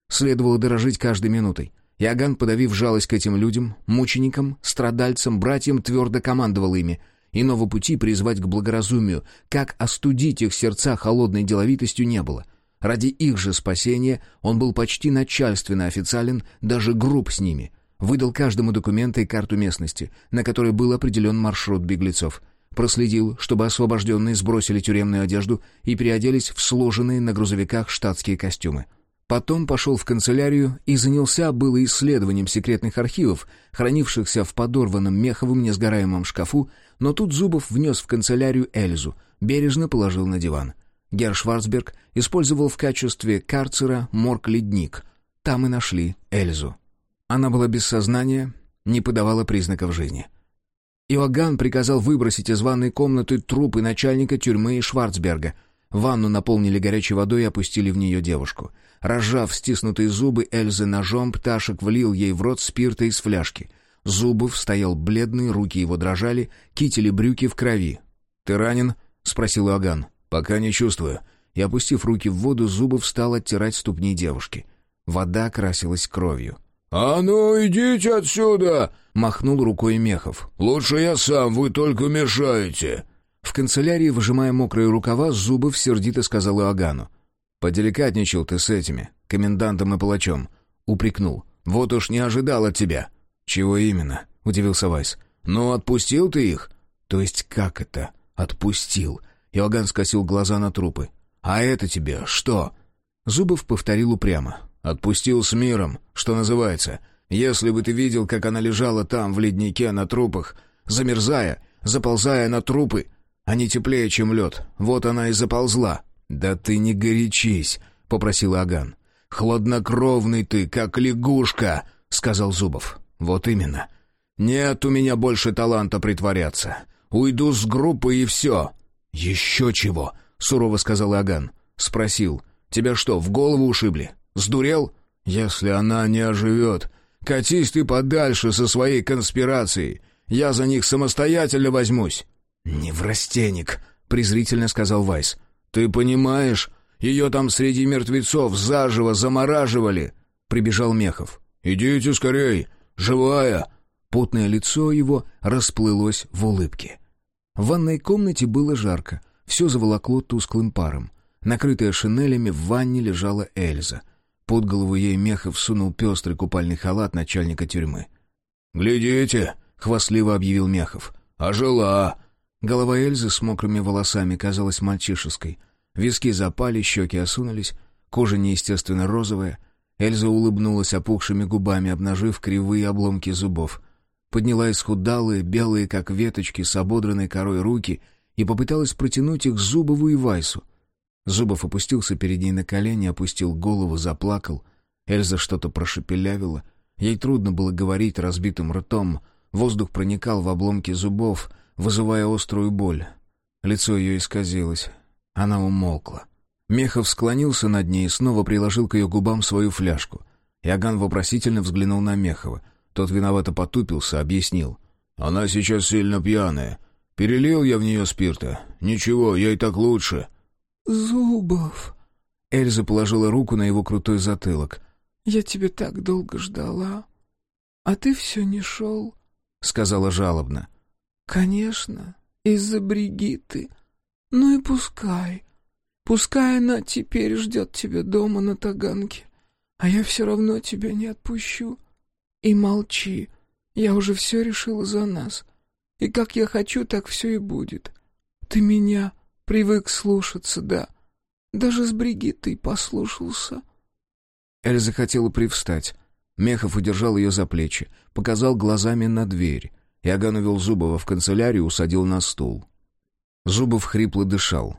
Следовало дорожить каждой минутой. Иоганн, подавив жалость к этим людям, мученикам, страдальцам, братьям, твердо командовал ими. Иного пути призвать к благоразумию, как остудить их сердца холодной деловитостью, не было — Ради их же спасения он был почти начальственно официален, даже груб с ними. Выдал каждому документы и карту местности, на которой был определен маршрут беглецов. Проследил, чтобы освобожденные сбросили тюремную одежду и переоделись в сложенные на грузовиках штатские костюмы. Потом пошел в канцелярию и занялся было исследованием секретных архивов, хранившихся в подорванном меховом несгораемом шкафу, но тут Зубов внес в канцелярию Эльзу, бережно положил на диван — Герр Шварцберг использовал в качестве карцера морг-ледник. Там и нашли Эльзу. Она была без сознания, не подавала признаков жизни. Иоганн приказал выбросить из ванной комнаты трупы начальника тюрьмы Шварцберга. Ванну наполнили горячей водой и опустили в нее девушку. Разжав стиснутые зубы Эльзы ножом, пташек влил ей в рот спирта из фляжки. Зубов стоял бледный, руки его дрожали, кители брюки в крови. «Ты ранен?» — спросил Иоганн. «Пока не чувствую. и, опустив руки в воду, Зубов стал оттирать ступни девушки. Вода красилась кровью. «А ну, идите отсюда!» — махнул рукой Мехов. «Лучше я сам, вы только мешаете!» В канцелярии, выжимая мокрые рукава, Зубов сердито сказал Иоганну. «Поделикатничал ты с этими, комендантом и палачом». Упрекнул. «Вот уж не ожидал от тебя». «Чего именно?» — удивился Вайс. «Ну, отпустил ты их?» «То есть как это? Отпустил?» Иоганн скосил глаза на трупы. «А это тебе что?» Зубов повторил упрямо. «Отпустил с миром, что называется. Если бы ты видел, как она лежала там, в леднике, на трупах, замерзая, заползая на трупы, они теплее, чем лед. Вот она и заползла». «Да ты не горячись», — попросил Аган. «Хладнокровный ты, как лягушка», — сказал Зубов. «Вот именно. Нет у меня больше таланта притворяться. Уйду с группы и все». «Еще чего?» — сурово сказал Аган. Спросил. «Тебя что, в голову ушибли? Сдурел?» «Если она не оживет, катись ты подальше со своей конспирацией. Я за них самостоятельно возьмусь». «Неврастенник», — презрительно сказал Вайс. «Ты понимаешь, ее там среди мертвецов заживо замораживали!» Прибежал Мехов. «Идите скорей! Живая!» Потное лицо его расплылось в улыбке. В ванной комнате было жарко, все заволокло тусклым паром. Накрытая шинелями, в ванне лежала Эльза. Под голову ей Мехов сунул пестрый купальный халат начальника тюрьмы. «Глядите!» — хвастливо объявил Мехов. «Ожила! Голова Эльзы с мокрыми волосами казалась мальчишеской. Виски запали, щеки осунулись, кожа неестественно розовая. Эльза улыбнулась опухшими губами, обнажив кривые обломки зубов. Подняла исхудалые, белые, как веточки, с ободранной корой руки и попыталась протянуть их Зубову и Вайсу. Зубов опустился перед ней на колени, опустил голову, заплакал. Эльза что-то прошепелявила. Ей трудно было говорить разбитым ртом. Воздух проникал в обломки зубов — вызывая острую боль. Лицо ее исказилось. Она умолкла. Мехов склонился над ней и снова приложил к ее губам свою фляжку. Иоганн вопросительно взглянул на Мехова. Тот виновато потупился, объяснил. «Она сейчас сильно пьяная. Перелил я в нее спирта. Ничего, ей так лучше». «Зубов...» Эльза положила руку на его крутой затылок. «Я тебя так долго ждала. А ты все не шел», — сказала жалобно. «Конечно, из-за Бригитты. Ну и пускай. Пускай она теперь ждет тебя дома на Таганке, а я все равно тебя не отпущу. И молчи, я уже все решила за нас. И как я хочу, так все и будет. Ты меня привык слушаться, да. Даже с Бригиттой послушался». Эльза хотела привстать. Мехов удержал ее за плечи, показал глазами на дверь. Иоганн увел Зубова в канцелярию и усадил на стул. Зубов хрипло дышал.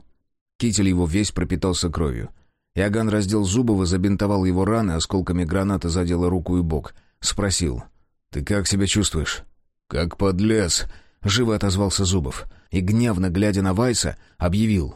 Китель его весь пропитался кровью. Иоганн раздел Зубова, забинтовал его раны, осколками граната задела руку и бок. Спросил. «Ты как себя чувствуешь?» «Как подлез», — живо отозвался Зубов. И, гневно глядя на Вайса, объявил.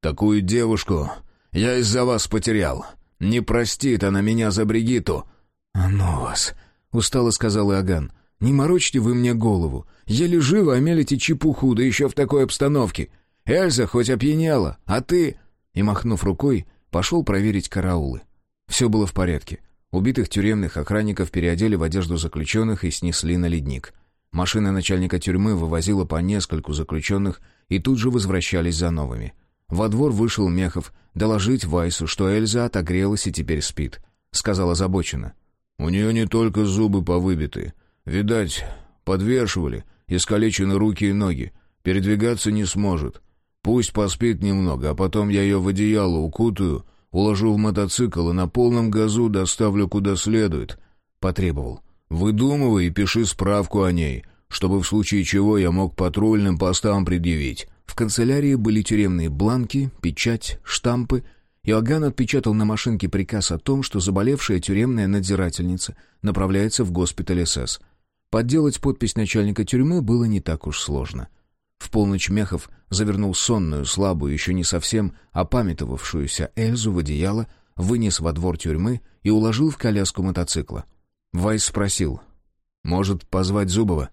«Такую девушку я из-за вас потерял. Не простит она меня за Бригиту». «А ну вас», — устало сказал Иоганн. Не морочьте вы мне голову. Еле живо, а мелите чепуху, да еще в такой обстановке. Эльза хоть опьянела, а ты...» И, махнув рукой, пошел проверить караулы. Все было в порядке. Убитых тюремных охранников переодели в одежду заключенных и снесли на ледник. Машина начальника тюрьмы вывозила по нескольку заключенных и тут же возвращались за новыми. Во двор вышел Мехов доложить Вайсу, что Эльза отогрелась и теперь спит. Сказал озабоченно. «У нее не только зубы повыбиты, Видать, подвешивали, искалечены руки и ноги. Передвигаться не сможет. Пусть поспит немного, а потом я ее в одеяло укутаю, уложу в мотоцикл и на полном газу доставлю куда следует. Потребовал. Выдумывай и пиши справку о ней, чтобы в случае чего я мог патрульным постам предъявить. В канцелярии были тюремные бланки, печать, штампы. Иоганн отпечатал на машинке приказ о том, что заболевшая тюремная надзирательница направляется в госпиталь СС. Подделать подпись начальника тюрьмы было не так уж сложно. В полночь Мехов завернул сонную, слабую, еще не совсем опамятовавшуюся Эльзу в одеяло, вынес во двор тюрьмы и уложил в коляску мотоцикла. Вайс спросил. «Может, позвать Зубова?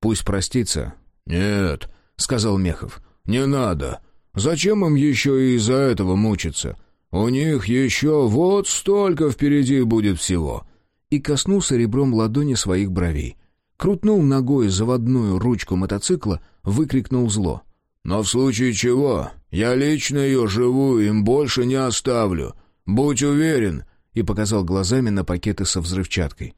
Пусть простится?» «Нет», — сказал Мехов. «Не надо. Зачем им еще и из-за этого мучиться? У них еще вот столько впереди будет всего». И коснулся ребром ладони своих бровей. Крутнул ногой заводную ручку мотоцикла, выкрикнул зло. «Но в случае чего, я лично ее живую им больше не оставлю. Будь уверен!» И показал глазами на пакеты со взрывчаткой.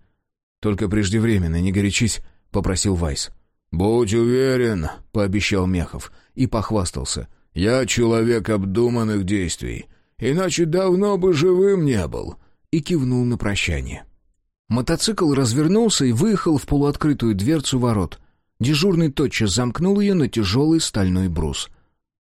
«Только преждевременно, не горячись», — попросил Вайс. «Будь уверен», — пообещал Мехов и похвастался. «Я человек обдуманных действий, иначе давно бы живым не был», и кивнул на прощание. Мотоцикл развернулся и выехал в полуоткрытую дверцу ворот. Дежурный тотчас замкнул ее на тяжелый стальной брус.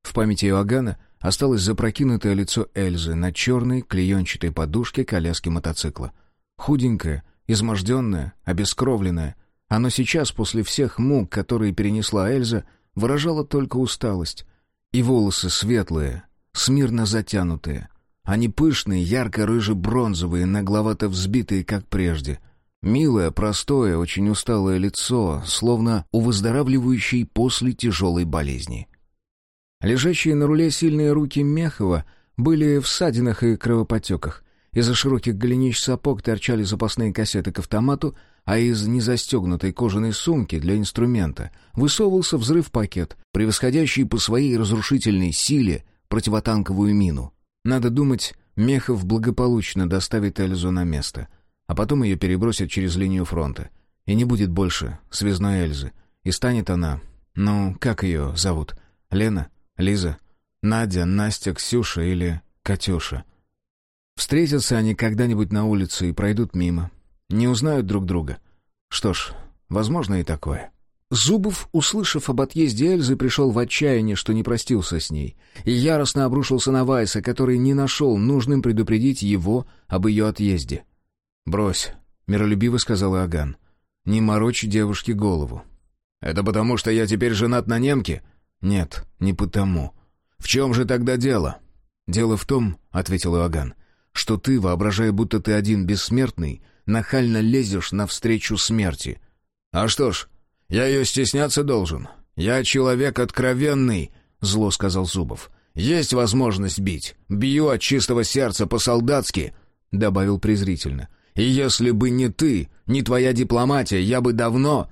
В памяти Иоганна осталось запрокинутое лицо Эльзы на черной клеенчатой подушке коляски мотоцикла. Худенькое, изможденное, обескровленное — оно сейчас, после всех мук, которые перенесла Эльза, выражало только усталость. И волосы светлые, смирно затянутые. Они пышные, ярко-рыже-бронзовые, нагловато взбитые, как прежде. Милое, простое, очень усталое лицо, словно у выздоравливающей после тяжелой болезни. Лежащие на руле сильные руки Мехова были в ссадинах и кровоподтеках. Из-за широких голенищ сапог торчали запасные кассеты к автомату, а из незастегнутой кожаной сумки для инструмента высовывался взрыв-пакет, превосходящий по своей разрушительной силе противотанковую мину. Надо думать, Мехов благополучно доставит Эльзу на место, а потом ее перебросят через линию фронта. И не будет больше связной Эльзы. И станет она... Ну, как ее зовут? Лена? Лиза? Надя, Настя, Ксюша или Катюша? Встретятся они когда-нибудь на улице и пройдут мимо. Не узнают друг друга. Что ж, возможно и такое. Зубов, услышав об отъезде Эльзы, пришел в отчаяние, что не простился с ней, и яростно обрушился на Вайса, который не нашел нужным предупредить его об ее отъезде. «Брось», — миролюбиво сказал Аган, — «не морочь девушке голову». «Это потому, что я теперь женат на немке?» «Нет, не потому». «В чем же тогда дело?» «Дело в том», — ответил Иоганн, — «что ты, воображая, будто ты один бессмертный, нахально лезешь навстречу смерти. А что ж, я ее стесняться должен. Я человек откровенный, зло сказал Зубов. Есть возможность бить. Бью от чистого сердца по-солдатски, добавил презрительно. И если бы не ты, не твоя дипломатия, я бы давно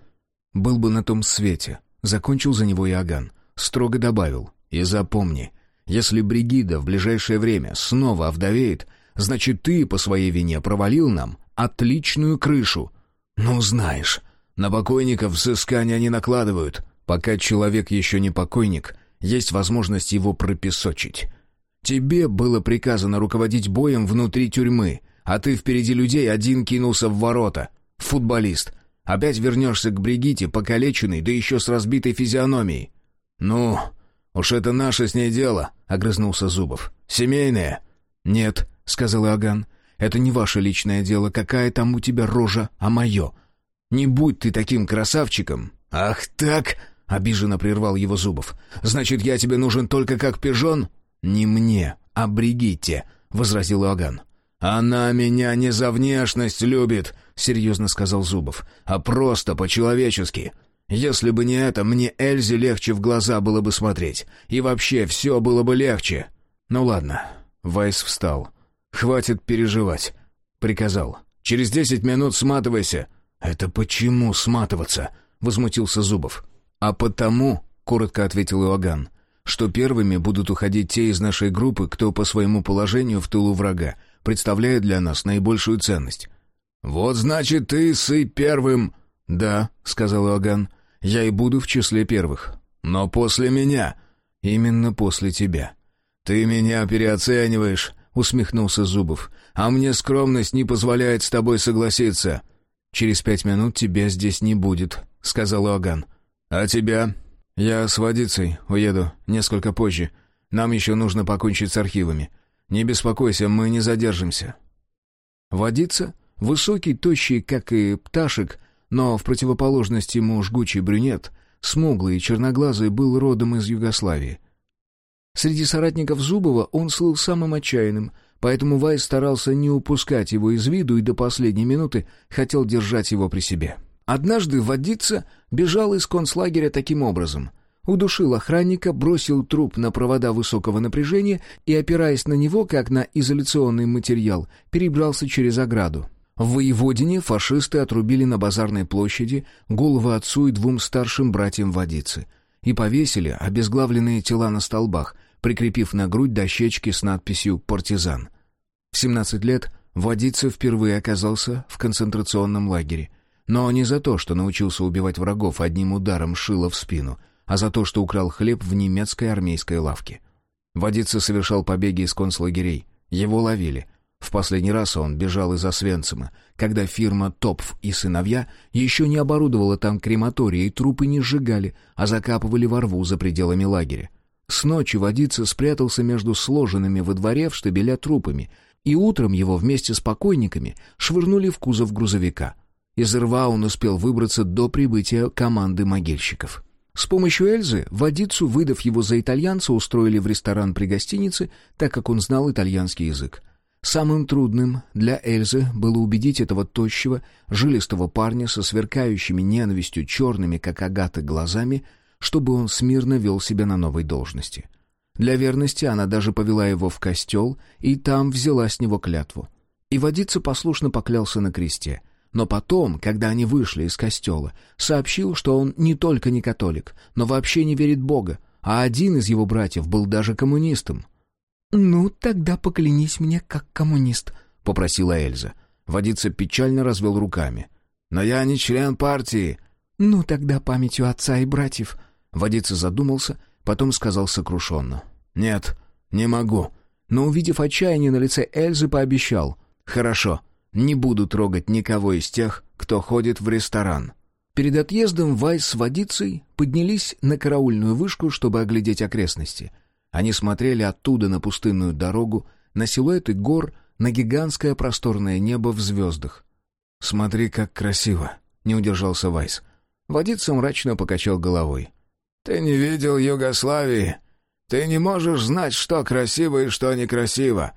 был бы на том свете. Закончил за него Иоганн. Строго добавил. И запомни, если Бригида в ближайшее время снова овдовеет, значит, ты по своей вине провалил нам отличную крышу. Ну, знаешь, на покойников взыскания не накладывают. Пока человек еще не покойник, есть возможность его пропесочить. Тебе было приказано руководить боем внутри тюрьмы, а ты впереди людей один кинулся в ворота. Футболист. Опять вернешься к Бригите, покалеченный, да еще с разбитой физиономией. «Ну, уж это наше с ней дело», — огрызнулся Зубов. «Семейное?» «Нет», — сказал Иоганн. Это не ваше личное дело, какая там у тебя рожа, а мое. Не будь ты таким красавчиком. Ах так, обиженно прервал его Зубов. Значит, я тебе нужен только как пижон? Не мне, а Бригитте, возразил Иоганн. Она меня не за внешность любит, серьезно сказал Зубов, а просто по-человечески. Если бы не это, мне Эльзе легче в глаза было бы смотреть. И вообще все было бы легче. Ну ладно. Вайс встал. «Хватит переживать», — приказал. «Через десять минут сматывайся». «Это почему сматываться?» — возмутился Зубов. «А потому», — коротко ответил Иоганн, «что первыми будут уходить те из нашей группы, кто по своему положению в тылу врага представляет для нас наибольшую ценность». «Вот значит, ты сы первым...» «Да», — сказал Иоганн, — «я и буду в числе первых». «Но после меня». «Именно после тебя». «Ты меня переоцениваешь», усмехнулся Зубов. «А мне скромность не позволяет с тобой согласиться». «Через пять минут тебя здесь не будет», — сказал Иоганн. «А тебя?» «Я с водицей уеду несколько позже. Нам еще нужно покончить с архивами. Не беспокойся, мы не задержимся». Водица, высокий, тощий, как и пташек, но в противоположность ему жгучий брюнет, смуглый и черноглазый, был родом из Югославии. Среди соратников Зубова он слыл самым отчаянным, поэтому Вайс старался не упускать его из виду и до последней минуты хотел держать его при себе. Однажды водица бежал из концлагеря таким образом. удушил охранника, бросил труп на провода высокого напряжения и, опираясь на него, как на изоляционный материал, перебрался через ограду. В Воеводине фашисты отрубили на базарной площади головы отцу и двум старшим братьям водицы и повесили обезглавленные тела на столбах, прикрепив на грудь дощечки с надписью «Партизан». В 17 лет Водица впервые оказался в концентрационном лагере. Но не за то, что научился убивать врагов одним ударом шила в спину, а за то, что украл хлеб в немецкой армейской лавке. Водица совершал побеги из концлагерей. Его ловили. В последний раз он бежал из Освенцима, когда фирма «Топф и сыновья» еще не оборудовала там крематории и трупы не сжигали, а закапывали во рву за пределами лагеря. С ночи водица спрятался между сложенными во дворе в штабеля трупами, и утром его вместе с покойниками швырнули в кузов грузовика. Из рва он успел выбраться до прибытия команды могильщиков. С помощью Эльзы водицу, выдав его за итальянца, устроили в ресторан при гостинице, так как он знал итальянский язык. Самым трудным для Эльзы было убедить этого тощего, жилистого парня со сверкающими ненавистью черными, как агаты, глазами, чтобы он смирно вел себя на новой должности. Для верности она даже повела его в костел и там взяла с него клятву. И водица послушно поклялся на кресте. Но потом, когда они вышли из костела, сообщил, что он не только не католик, но вообще не верит Бога, а один из его братьев был даже коммунистом. «Ну, тогда поклянись мне как коммунист», — попросила Эльза. Водица печально развел руками. «Но я не член партии». «Ну, тогда памятью отца и братьев». Водица задумался Потом сказал сокрушенно. «Нет, не могу». Но, увидев отчаяние на лице Эльзы, пообещал. «Хорошо, не буду трогать никого из тех, кто ходит в ресторан». Перед отъездом Вайс с водицей поднялись на караульную вышку, чтобы оглядеть окрестности. Они смотрели оттуда на пустынную дорогу, на силуэты гор, на гигантское просторное небо в звездах. «Смотри, как красиво!» — не удержался Вайс. Водица мрачно покачал головой. Ты не видел Югославии. Ты не можешь знать, что красиво и что некрасиво».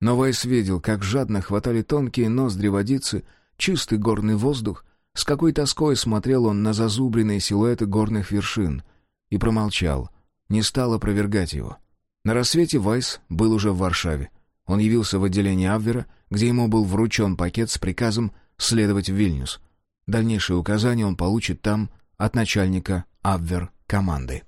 Но Вайс видел, как жадно хватали тонкие ноздри водицы, чистый горный воздух, с какой тоской смотрел он на зазубренные силуэты горных вершин. И промолчал, не стал опровергать его. На рассвете Вайс был уже в Варшаве. Он явился в отделение Абвера, где ему был вручен пакет с приказом следовать в Вильнюс. Дальнейшие указания он получит там от начальника Абвер команды.